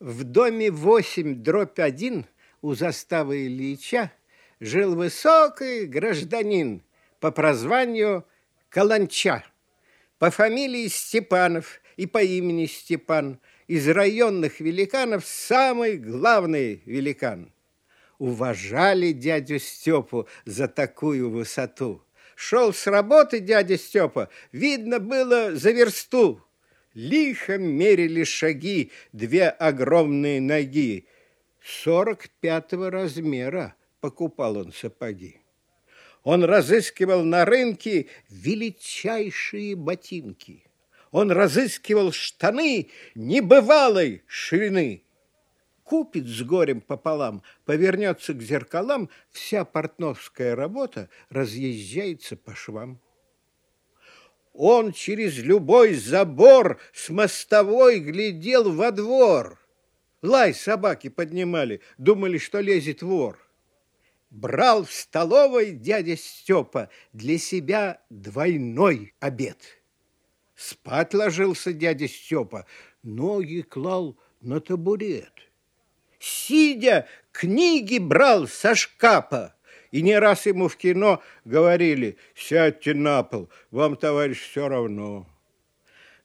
В доме 8 дробь 1 у заставы Ильича жил высокий гражданин по прозванию Каланча, по фамилии Степанов и по имени Степан, из районных великанов самый главный великан. Уважали дядю Степу за такую высоту. Шел с работы дядя Степа, видно было за версту. Лихо мерили шаги две огромные ноги. Сорок пятого размера покупал он сапоги. Он разыскивал на рынке величайшие ботинки. Он разыскивал штаны небывалой ширины. Купит с горем пополам, повернется к зеркалам, вся портновская работа разъезжается по швам. Он через любой забор с мостовой глядел во двор. Лай собаки поднимали, думали, что лезет вор. Брал в столовой дядя Степа для себя двойной обед. Спать ложился дядя Степа, ноги клал на табурет. Сидя, книги брал со шкафа. И не раз ему в кино говорили, сядьте на пол, вам, товарищ, все равно.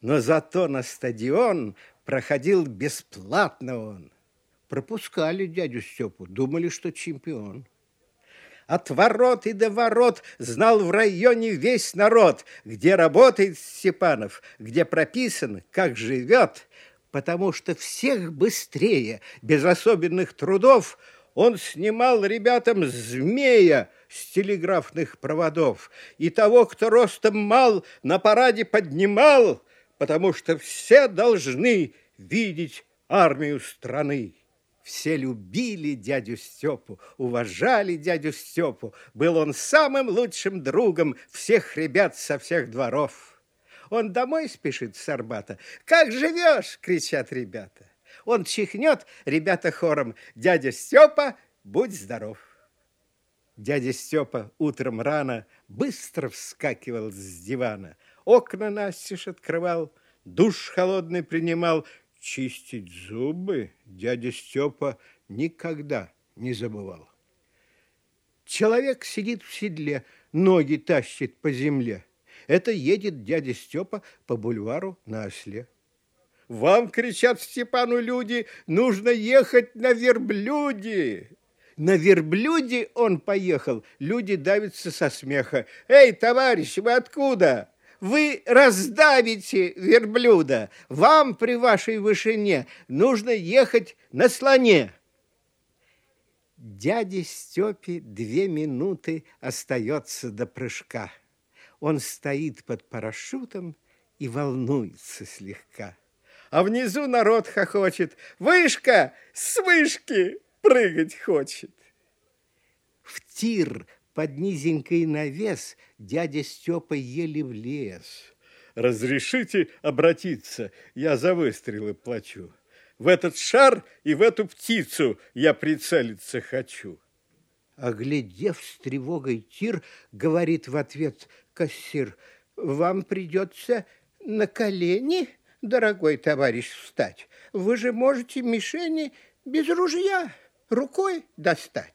Но зато на стадион проходил бесплатно он. Пропускали дядю Степу, думали, что чемпион. От ворот и до ворот знал в районе весь народ, где работает Степанов, где прописан, как живет, потому что всех быстрее, без особенных трудов, он снимал ребятам змея с телеграфных проводов, и того, кто ростом мал, на параде поднимал, потому что все должны видеть армию страны. Все любили дядю Степу, уважали дядю Степу. Был он самым лучшим другом всех ребят со всех дворов. Он домой спешит с Арбата. «Как живешь?» – кричат ребята. Он чихнет, ребята хором. Дядя Степа, будь здоров. Дядя Степа утром рано быстро вскакивал с дивана. Окна настежь открывал, душ холодный принимал. Чистить зубы дядя Степа никогда не забывал. Человек сидит в седле, ноги тащит по земле. Это едет дядя Степа по бульвару на осле. Вам, кричат Степану люди, нужно ехать на верблюде. На верблюде он поехал. Люди давятся со смеха. Эй, товарищ, вы откуда? Вы раздавите верблюда. Вам при вашей вышине нужно ехать на слоне. Дяде Степе две минуты остается до прыжка. Он стоит под парашютом и волнуется слегка а внизу народ хохочет. Вышка с вышки прыгать хочет. В тир под низенький навес дядя Степа еле влез. Разрешите обратиться, я за выстрелы плачу. В этот шар и в эту птицу я прицелиться хочу. Оглядев с тревогой тир, говорит в ответ кассир, вам придется на колени дорогой товарищ, встать. Вы же можете мишени без ружья рукой достать.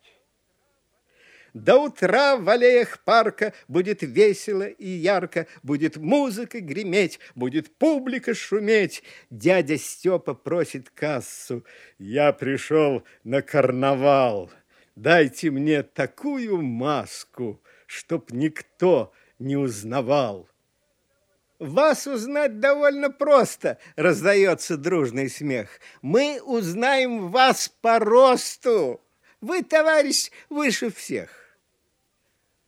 До утра в аллеях парка будет весело и ярко, будет музыка греметь, будет публика шуметь. Дядя Степа просит кассу. Я пришел на карнавал. Дайте мне такую маску, чтоб никто не узнавал. Вас узнать довольно просто, раздается дружный смех. Мы узнаем вас по росту. Вы, товарищ, выше всех.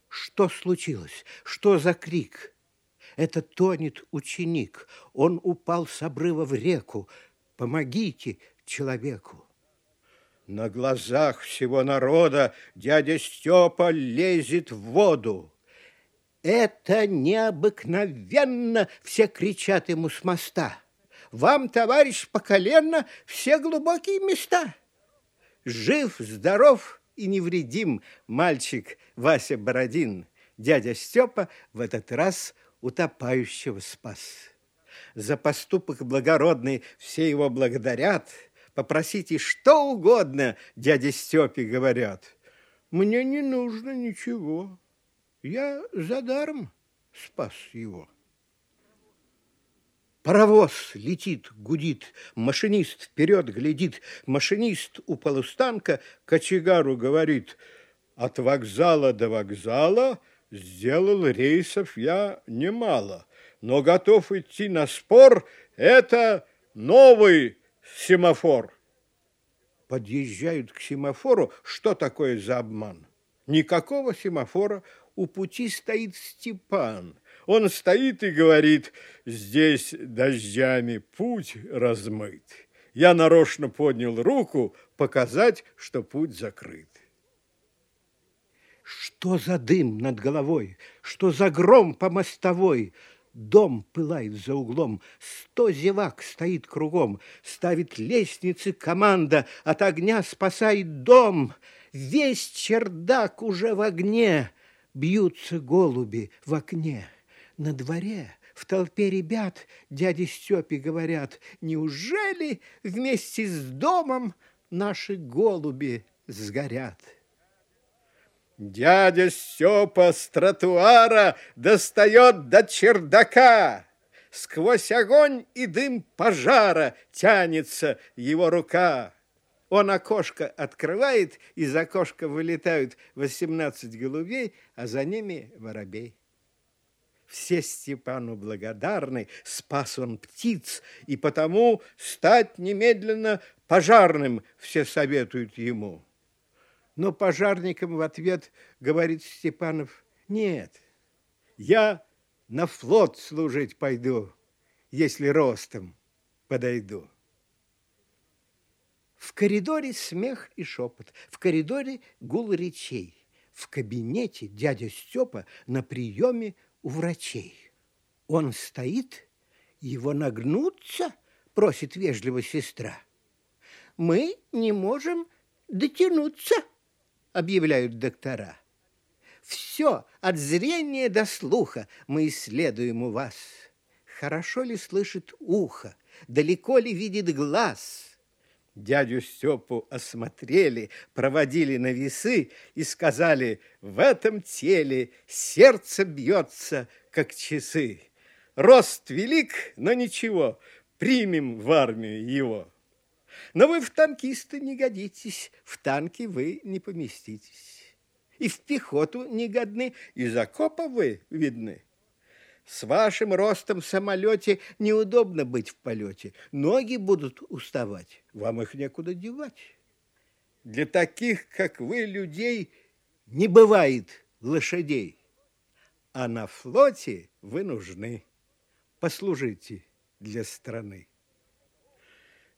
Что случилось? Что за крик? Это тонет ученик. Он упал с обрыва в реку. Помогите человеку. На глазах всего народа дядя Степа лезет в воду. Это необыкновенно, все кричат ему с моста. Вам, товарищ, поколенно все глубокие места. Жив, здоров и невредим мальчик Вася Бородин. Дядя Степа в этот раз утопающего спас. За поступок благородный все его благодарят, Попросите что угодно, дядя Степе говорят. Мне не нужно ничего. Я за даром спас его. Паровоз летит, гудит, машинист вперед глядит, машинист у полустанка кочегару говорит, от вокзала до вокзала сделал рейсов я немало, но готов идти на спор, это новый семафор. Подъезжают к семафору, что такое за обман? Никакого семафора, у пути стоит Степан. Он стоит и говорит, здесь дождями путь размыт. Я нарочно поднял руку показать, что путь закрыт. Что за дым над головой, что за гром по мостовой, Дом пылает за углом, сто зевак стоит кругом, Ставит лестницы команда, от огня спасает дом. Весь чердак уже в огне, бьются голуби в окне. На дворе в толпе ребят дяде Степе говорят, Неужели вместе с домом наши голуби сгорят? Дядя Степа с тротуара достает до чердака. Сквозь огонь и дым пожара тянется его рука. Он окошко открывает, из окошка вылетают восемнадцать голубей, а за ними воробей. Все Степану благодарны, спас он птиц, и потому стать немедленно пожарным все советуют ему. Но пожарникам в ответ говорит Степанов, нет, я на флот служить пойду, если ростом подойду. В коридоре смех и шепот, в коридоре гул речей. В кабинете дядя Степа на приеме у врачей. Он стоит, его нагнуться, просит вежливо сестра. Мы не можем дотянуться объявляют доктора. Все, от зрения до слуха мы исследуем у вас. Хорошо ли слышит ухо, далеко ли видит глаз? Дядю Степу осмотрели, проводили на весы и сказали, в этом теле сердце бьется, как часы. Рост велик, но ничего, примем в армию его. Но вы в танкисты не годитесь, в танки вы не поместитесь. И в пехоту не годны, из окопа вы видны. С вашим ростом в самолете неудобно быть в полете. Ноги будут уставать, вам их некуда девать. Для таких, как вы, людей, не бывает лошадей. А на флоте вы нужны. Послужите для страны.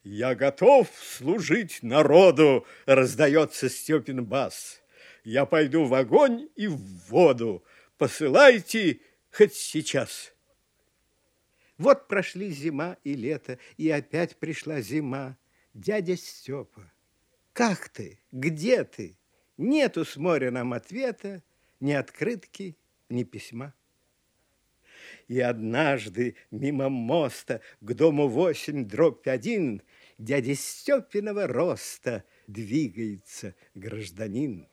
«Я готов служить народу!» — раздается Степин бас. «Я пойду в огонь и в воду. Посылайте хоть сейчас!» Вот прошли зима и лето, и опять пришла зима. Дядя Степа, как ты? Где ты? Нету с моря нам ответа, ни открытки, ни письма. И однажды мимо моста к дому восемь дробь один дяди Степиного роста двигается гражданин.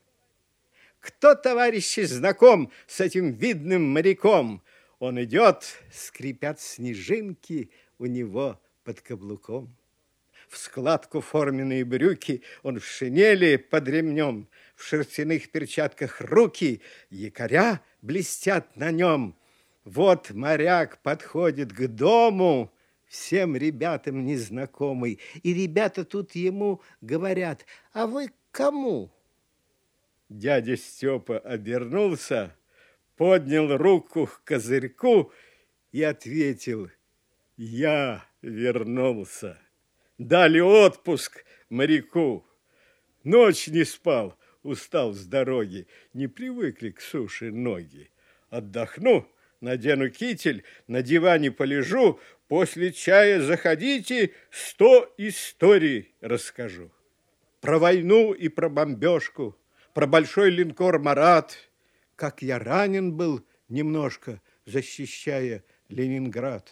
Кто, товарищи, знаком с этим видным моряком? Он идет, скрипят снежинки у него под каблуком. В складку форменные брюки, он в шинели под ремнем, в шерстяных перчатках руки, якоря блестят на нем. Вот моряк подходит к дому, всем ребятам незнакомый, и ребята тут ему говорят, а вы кому? Дядя Степа обернулся, поднял руку к козырьку и ответил, я вернулся. Дали отпуск моряку. Ночь не спал, устал с дороги, не привыкли к суше ноги. Отдохну, надену китель, на диване полежу, после чая заходите, сто историй расскажу. Про войну и про бомбежку, про большой линкор «Марат», как я ранен был немножко, защищая Ленинград.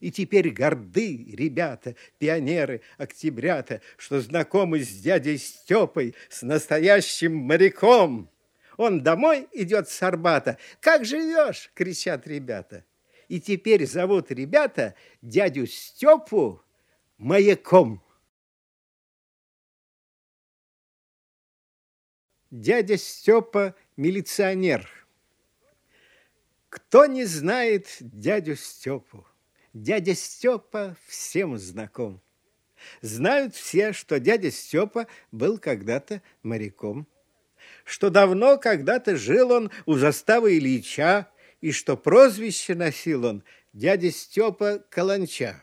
И теперь горды ребята, пионеры, октябрята, что знакомы с дядей Степой, с настоящим моряком. Он домой идет с Арбата. «Как живешь?» – кричат ребята. И теперь зовут ребята дядю Степу маяком. Дядя Степа – милиционер. Кто не знает дядю Степу? Дядя Степа всем знаком. Знают все, что дядя Степа был когда-то моряком, что давно когда-то жил он у заставы Ильича, и что прозвище носил он дядя Степа Каланча.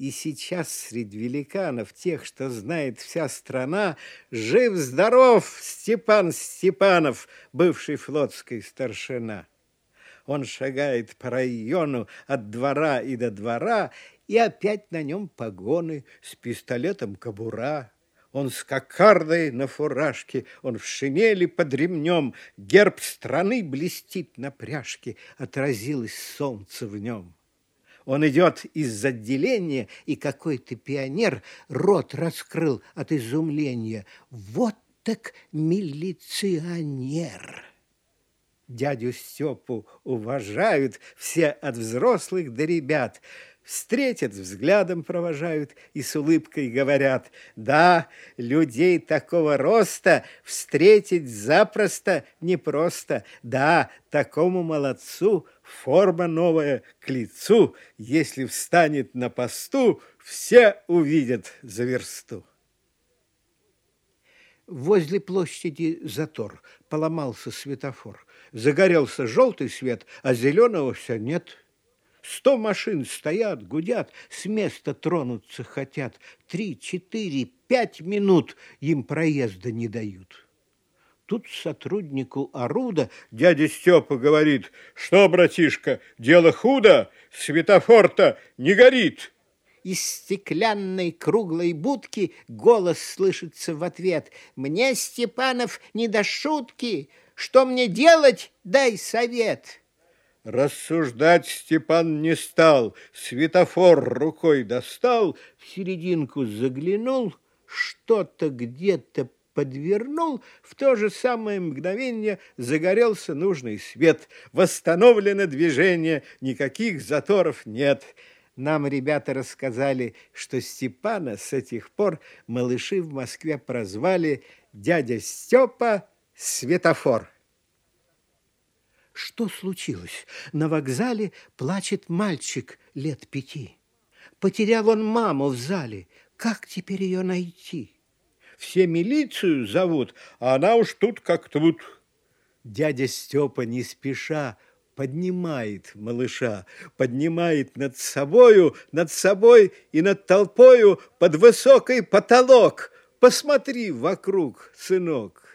И сейчас среди великанов, тех, что знает вся страна, жив-здоров Степан Степанов, бывший флотский старшина. Он шагает по району от двора и до двора, и опять на нем погоны с пистолетом кобура. Он с кокардой на фуражке, он в шинели под ремнем, герб страны блестит на пряжке, отразилось солнце в нем. Он идет из отделения, и какой-то пионер рот раскрыл от изумления. Вот так милиционер! Дядю Степу уважают все от взрослых до ребят. Встретят, взглядом провожают и с улыбкой говорят, да, людей такого роста встретить запросто непросто. Да, такому молодцу форма новая к лицу, если встанет на посту, все увидят за версту. Возле площади затор, поломался светофор. Загорелся желтый свет, а зеленого все нет. Сто машин стоят, гудят, с места тронуться хотят. Три, четыре, пять минут им проезда не дают. Тут сотруднику Оруда дядя Степа говорит, что, братишка, дело худо, светофор-то не горит. Из стеклянной круглой будки голос слышится в ответ. «Мне, Степанов, не до шутки. Что мне делать? Дай совет!» Рассуждать Степан не стал, светофор рукой достал, в серединку заглянул, что-то где-то подвернул, в то же самое мгновение загорелся нужный свет. Восстановлено движение, никаких заторов нет. Нам ребята рассказали, что Степана с этих пор малыши в Москве прозвали дядя Степа Светофор. Что случилось? На вокзале плачет мальчик лет пяти. Потерял он маму в зале. Как теперь ее найти? Все милицию зовут, а она уж тут как тут. Дядя Степа не спеша поднимает малыша, поднимает над собою, над собой и над толпою под высокий потолок. Посмотри вокруг, сынок.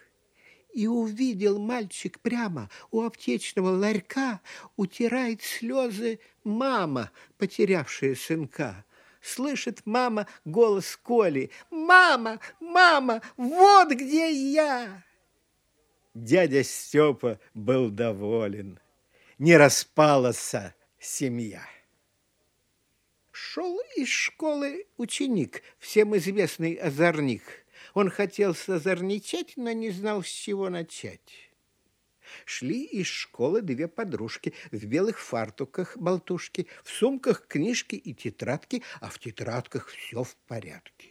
И увидел мальчик прямо у аптечного ларька, утирает слезы мама, потерявшая сынка. Слышит мама голос Коли. «Мама! Мама! Вот где я!» Дядя Степа был доволен не распалась семья. Шел из школы ученик, всем известный озорник. Он хотел созорничать, но не знал, с чего начать. Шли из школы две подружки в белых фартуках болтушки, в сумках книжки и тетрадки, а в тетрадках все в порядке.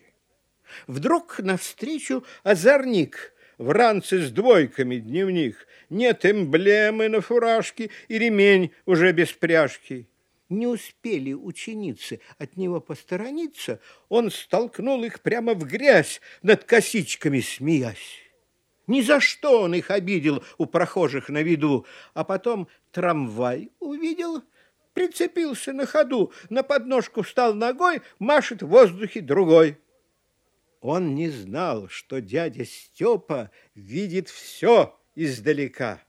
Вдруг навстречу озорник – в ранце с двойками дневник, нет эмблемы на фуражке и ремень уже без пряжки. Не успели ученицы от него посторониться, он столкнул их прямо в грязь, над косичками смеясь. Ни за что он их обидел у прохожих на виду, а потом трамвай увидел, прицепился на ходу, на подножку встал ногой, машет в воздухе другой. Он не знал, что дядя Степа видит все издалека.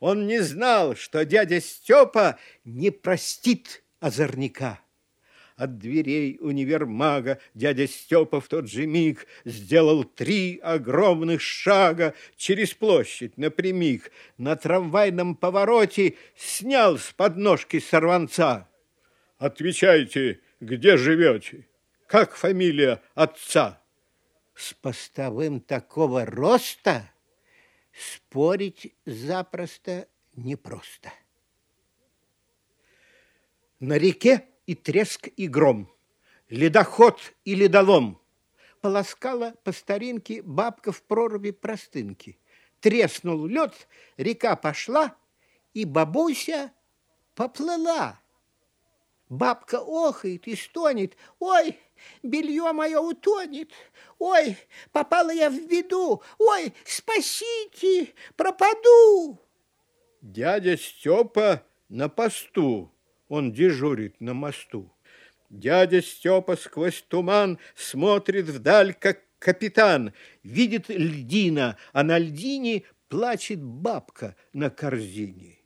Он не знал, что дядя Степа не простит озорника. От дверей универмага дядя Степа в тот же миг сделал три огромных шага через площадь напрямик. На трамвайном повороте снял с подножки сорванца. Отвечайте, где живете? Как фамилия отца? С постовым такого роста спорить запросто непросто. На реке и треск, и гром, ледоход и ледолом. Полоскала по старинке бабка в проруби простынки. Треснул лед, река пошла, и бабуся поплыла. Бабка охает и стонет. Ой, белье мое утонет. Ой, попала я в беду. Ой, спасите, пропаду. Дядя Степа на посту. Он дежурит на мосту. Дядя Степа сквозь туман смотрит вдаль, как капитан. Видит льдина, а на льдине плачет бабка на корзине.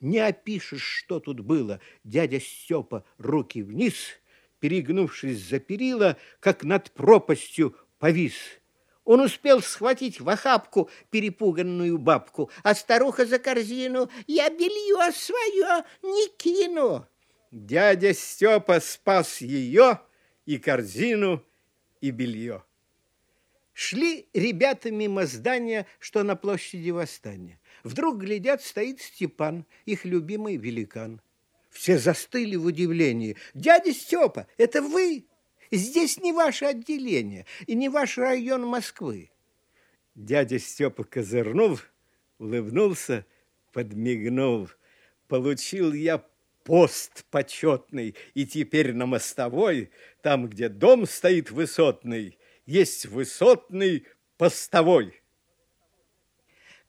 Не опишешь, что тут было. Дядя Степа руки вниз, перегнувшись за перила, как над пропастью повис. Он успел схватить в охапку перепуганную бабку, а старуха за корзину «Я белье свое не кину». Дядя Степа спас ее и корзину, и белье. Шли ребята мимо здания, что на площади Восстания. Вдруг, глядят, стоит Степан, их любимый великан. Все застыли в удивлении. «Дядя Степа, это вы? Здесь не ваше отделение и не ваш район Москвы». Дядя Степа козырнул, улыбнулся, подмигнул. «Получил я пост почетный, и теперь на мостовой, там, где дом стоит высотный, есть высотный постовой»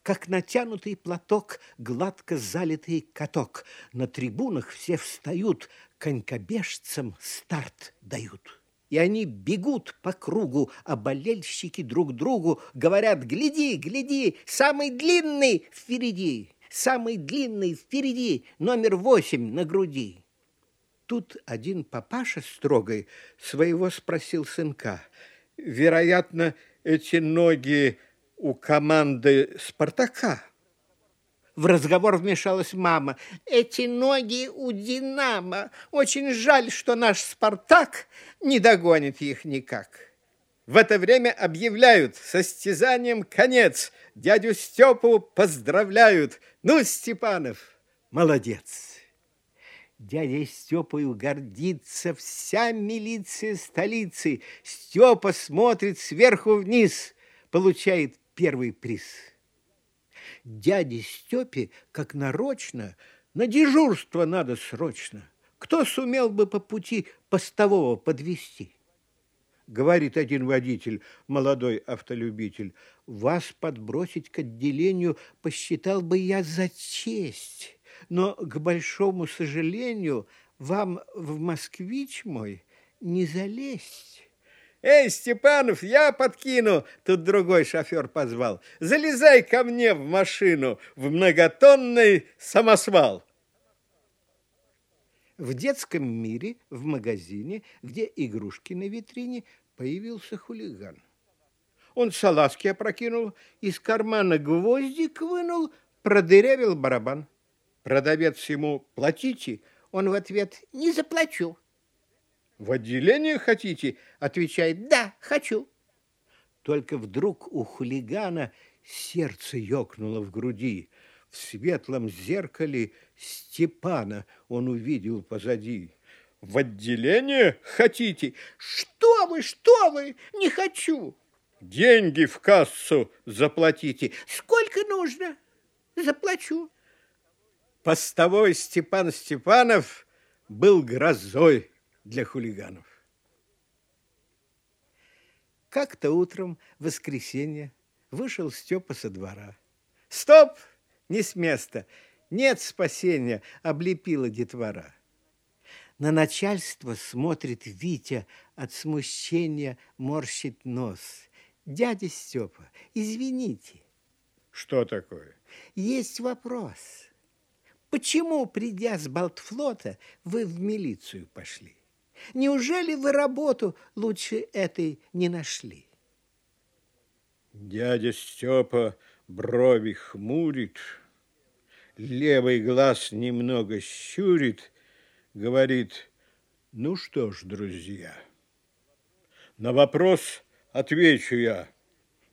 как натянутый платок, гладко залитый каток. На трибунах все встают, конькобежцам старт дают. И они бегут по кругу, а болельщики друг другу говорят «Гляди, гляди, самый длинный впереди, самый длинный впереди, номер восемь на груди». Тут один папаша строгой своего спросил сынка. Вероятно, эти ноги у команды «Спартака». В разговор вмешалась мама. «Эти ноги у «Динамо». Очень жаль, что наш «Спартак» не догонит их никак». В это время объявляют состязанием конец. Дядю Степу поздравляют. Ну, Степанов, молодец. Дядя Степою гордится вся милиция столицы. Степа смотрит сверху вниз, получает первый приз. Дяде Степе, как нарочно, на дежурство надо срочно. Кто сумел бы по пути постового подвести? Говорит один водитель, молодой автолюбитель, вас подбросить к отделению посчитал бы я за честь, но, к большому сожалению, вам в москвич мой не залезть. «Эй, Степанов, я подкину!» Тут другой шофер позвал. «Залезай ко мне в машину, в многотонный самосвал!» В детском мире, в магазине, где игрушки на витрине, появился хулиган. Он салазки опрокинул, из кармана гвоздик вынул, продырявил барабан. Продавец ему «платите», он в ответ «не заплачу». В отделение хотите? Отвечает, да, хочу. Только вдруг у хулигана сердце ёкнуло в груди. В светлом зеркале Степана он увидел позади. В отделение хотите? Что вы, что вы, не хочу. Деньги в кассу заплатите. Сколько нужно? Заплачу. Постовой Степан Степанов был грозой для хулиганов. Как-то утром, в воскресенье, вышел Степа со двора. «Стоп! Не с места! Нет спасения!» – облепила детвора. На начальство смотрит Витя, от смущения морщит нос. «Дядя Степа, извините». «Что такое?» «Есть вопрос. Почему, придя с Балтфлота, вы в милицию пошли?» Неужели вы работу лучше этой не нашли? Дядя Степа брови хмурит, левый глаз немного щурит, говорит, Ну что ж, друзья, на вопрос отвечу я.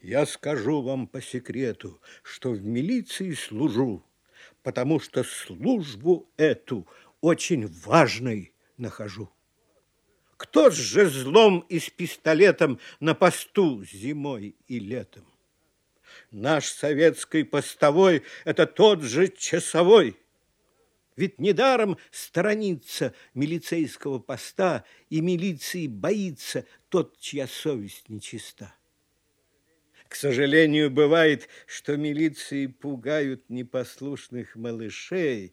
Я скажу вам по секрету, что в милиции служу, потому что службу эту очень важной нахожу. Кто же злом и с пистолетом на посту зимой и летом? Наш советский постовой – это тот же часовой. Ведь недаром сторонится милицейского поста и милиции боится тот, чья совесть нечиста. К сожалению, бывает, что милиции пугают непослушных малышей.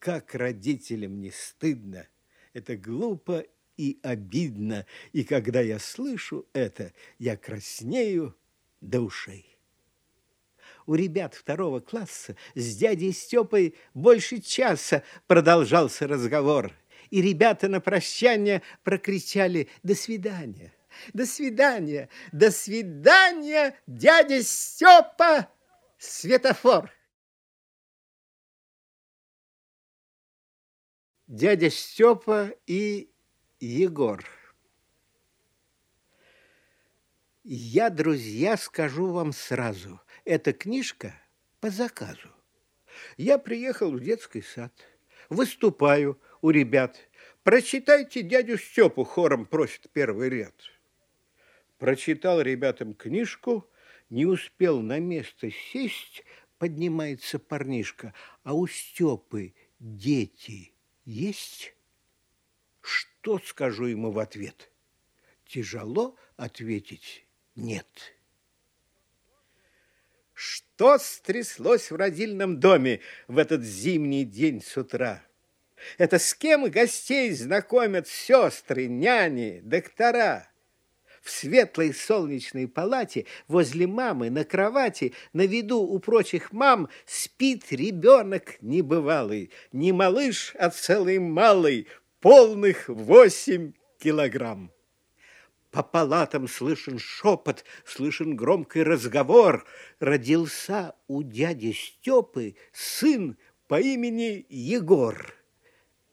Как родителям не стыдно. Это глупо и обидно. И когда я слышу это, я краснею до ушей. У ребят второго класса с дядей Степой больше часа продолжался разговор. И ребята на прощание прокричали «До свидания!» До свидания, до свидания, дядя Степа, светофор. Дядя Степа и Егор. Я, друзья, скажу вам сразу, эта книжка по заказу. Я приехал в детский сад, выступаю у ребят. Прочитайте дядю Степу, хором просит первый ряд прочитал ребятам книжку, не успел на место сесть, поднимается парнишка, а у Степы дети есть? Что скажу ему в ответ? Тяжело ответить нет. Что стряслось в родильном доме в этот зимний день с утра? Это с кем гостей знакомят сестры, няни, доктора? в светлой солнечной палате возле мамы на кровати на виду у прочих мам спит ребенок небывалый, не малыш, а целый малый, полных восемь килограмм. По палатам слышен шепот, слышен громкий разговор. Родился у дяди Степы сын по имени Егор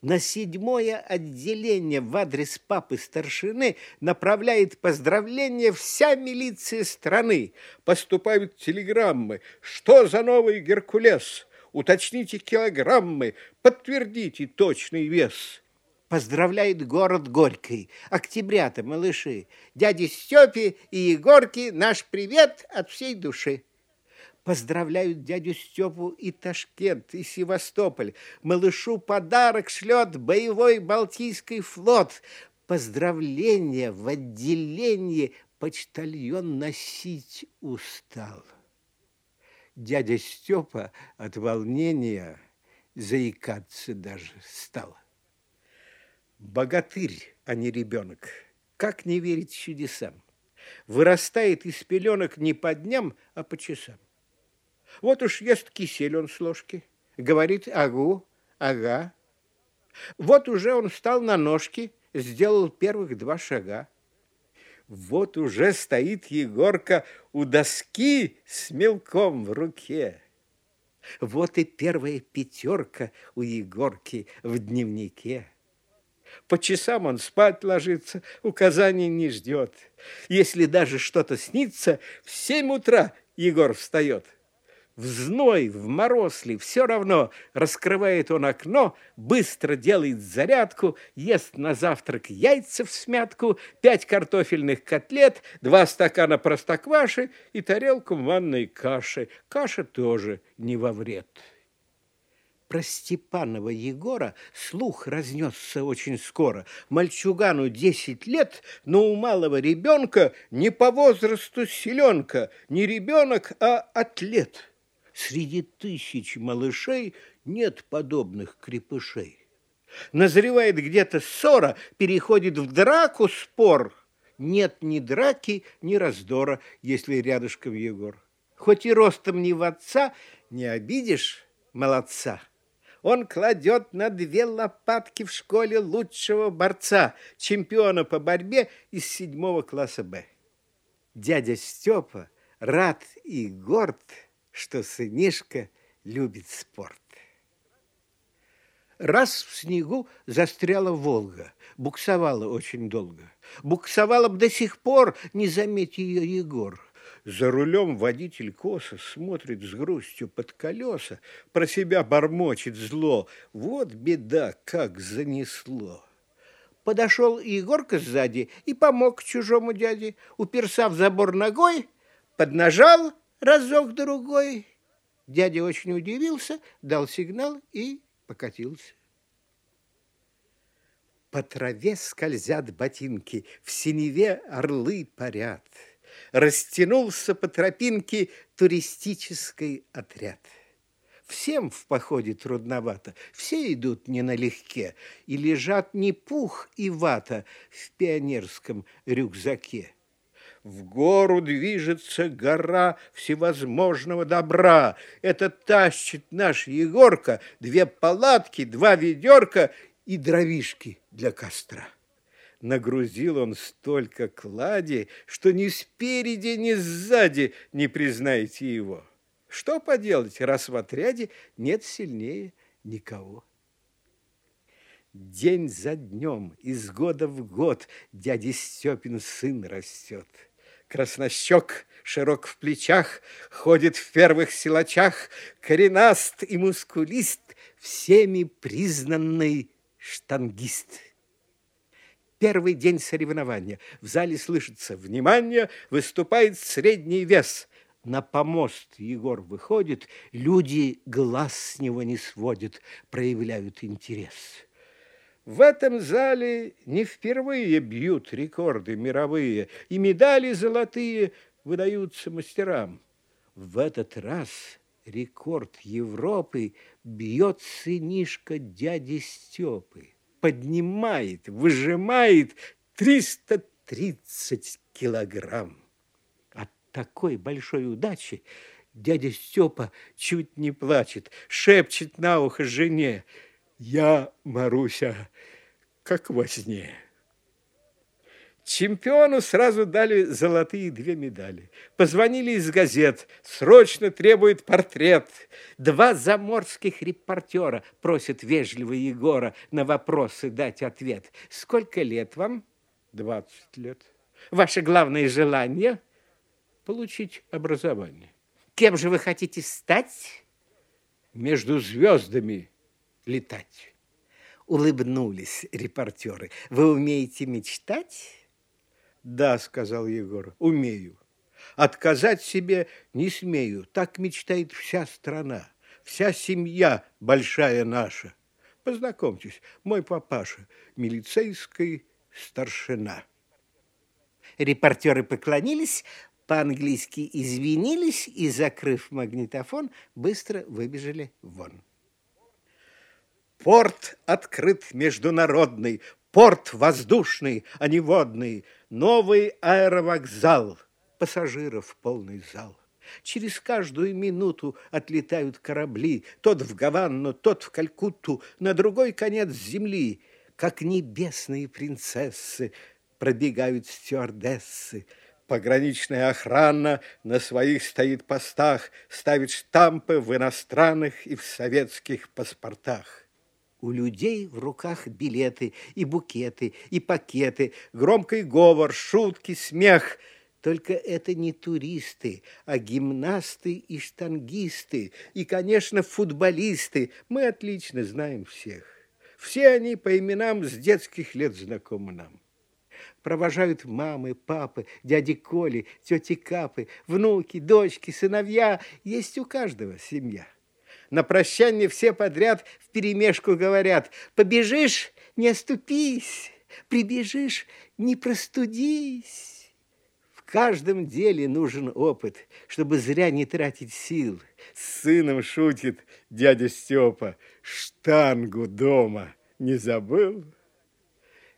на седьмое отделение в адрес папы старшины направляет поздравления вся милиция страны. Поступают телеграммы. Что за новый Геркулес? Уточните килограммы, подтвердите точный вес. Поздравляет город Горький. Октябрята, малыши. Дяде Степе и Егорке наш привет от всей души. Поздравляют дядю Степу и Ташкент, и Севастополь. Малышу подарок шлет боевой Балтийский флот. Поздравления в отделении почтальон носить устал. Дядя Степа от волнения заикаться даже стал. Богатырь, а не ребенок. Как не верить чудесам? Вырастает из пеленок не по дням, а по часам. Вот уж ест кисель он с ложки, говорит агу, ага. Вот уже он встал на ножки, сделал первых два шага. Вот уже стоит Егорка у доски с мелком в руке. Вот и первая пятерка у Егорки в дневнике. По часам он спать ложится, указаний не ждет. Если даже что-то снится, в семь утра Егор встает в зной, в мороз ли, все равно раскрывает он окно, быстро делает зарядку, ест на завтрак яйца в смятку, пять картофельных котлет, два стакана простокваши и тарелку манной каши. Каша тоже не во вред. Про Степанова Егора слух разнесся очень скоро. Мальчугану десять лет, но у малого ребенка не по возрасту селенка, не ребенок, а атлет. Среди тысяч малышей нет подобных крепышей. Назревает где-то ссора, переходит в драку спор. Нет ни драки, ни раздора, если рядышком Егор. Хоть и ростом не в отца, не обидишь молодца. Он кладет на две лопатки в школе лучшего борца, чемпиона по борьбе из седьмого класса Б. Дядя Степа рад и горд – что сынишка любит спорт. Раз в снегу застряла Волга, буксовала очень долго. Буксовала б до сих пор, не заметь ее Егор. За рулем водитель косо смотрит с грустью под колеса, про себя бормочет зло. Вот беда, как занесло. Подошел Егорка сзади и помог чужому дяде, уперся в забор ногой, поднажал разок-другой. Дядя очень удивился, дал сигнал и покатился. По траве скользят ботинки, в синеве орлы парят. Растянулся по тропинке туристический отряд. Всем в походе трудновато, все идут не налегке, и лежат не пух и вата в пионерском рюкзаке. В гору движется гора всевозможного добра. Это тащит наш Егорка две палатки, два ведерка и дровишки для костра. Нагрузил он столько клади, что ни спереди, ни сзади не признаете его. Что поделать, раз в отряде нет сильнее никого. День за днем, из года в год дядя Степин сын растет. Краснощек, широк в плечах, ходит в первых силачах, коренаст и мускулист, всеми признанный штангист. Первый день соревнования. В зале слышится «Внимание!» Выступает средний вес. На помост Егор выходит, люди глаз с него не сводят, проявляют интерес. В этом зале не впервые бьют рекорды мировые, и медали золотые выдаются мастерам. В этот раз рекорд Европы бьет сынишка дяди Степы. Поднимает, выжимает 330 килограмм. От такой большой удачи дядя Степа чуть не плачет, шепчет на ухо жене – я, Маруся, как во сне. Чемпиону сразу дали золотые две медали. Позвонили из газет. Срочно требует портрет. Два заморских репортера просят вежливо Егора на вопросы дать ответ. Сколько лет вам? Двадцать лет. Ваше главное желание? Получить образование. Кем же вы хотите стать? Между звездами летать. Улыбнулись репортеры. Вы умеете мечтать? Да, сказал Егор, умею. Отказать себе не смею. Так мечтает вся страна, вся семья большая наша. Познакомьтесь, мой папаша, милицейский старшина. Репортеры поклонились, по-английски извинились и, закрыв магнитофон, быстро выбежали вон. Порт открыт международный, порт воздушный, а не водный, новый аэровокзал, пассажиров полный зал. Через каждую минуту отлетают корабли, тот в Гаванну, тот в Калькутту, на другой конец земли, как небесные принцессы пробегают стюардессы. Пограничная охрана на своих стоит постах, ставит штампы в иностранных и в советских паспортах. У людей в руках билеты и букеты, и пакеты, громкий говор, шутки, смех. Только это не туристы, а гимнасты и штангисты, и, конечно, футболисты. Мы отлично знаем всех. Все они по именам с детских лет знакомы нам. Провожают мамы, папы, дяди Коли, тети Капы, внуки, дочки, сыновья. Есть у каждого семья. На прощание все подряд вперемешку говорят «Побежишь, не оступись, прибежишь, не простудись». В каждом деле нужен опыт, чтобы зря не тратить сил. С сыном шутит дядя Степа. Штангу дома не забыл?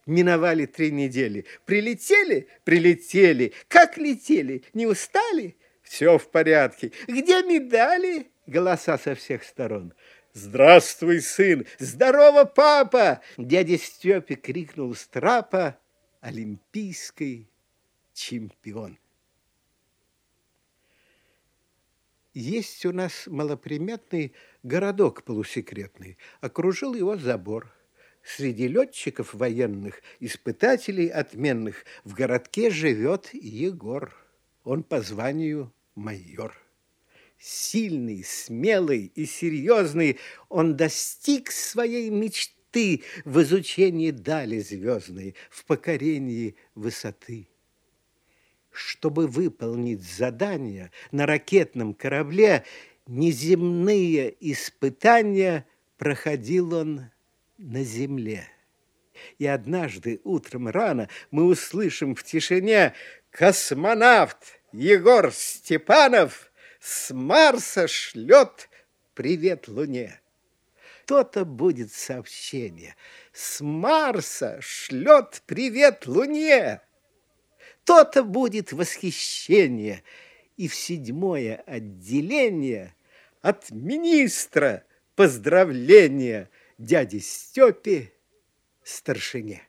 Миновали три недели. Прилетели? Прилетели. Как летели? Не устали? Все в порядке. Где медали? Голоса со всех сторон. «Здравствуй, сын! Здорово, папа!» Дядя Степе крикнул с трапа олимпийский чемпион. Есть у нас малоприметный городок полусекретный. Окружил его забор. Среди летчиков военных, испытателей отменных в городке живет Егор. Он по званию майор. Сильный, смелый и серьезный, он достиг своей мечты в изучении дали звездной, в покорении высоты. Чтобы выполнить задание на ракетном корабле, неземные испытания проходил он на земле. И однажды утром рано мы услышим в тишине «Космонавт Егор Степанов с Марса шлет привет Луне». То-то будет сообщение. С Марса шлет привет Луне. То-то будет восхищение. И в седьмое отделение от министра поздравления – дяде Степе, старшине.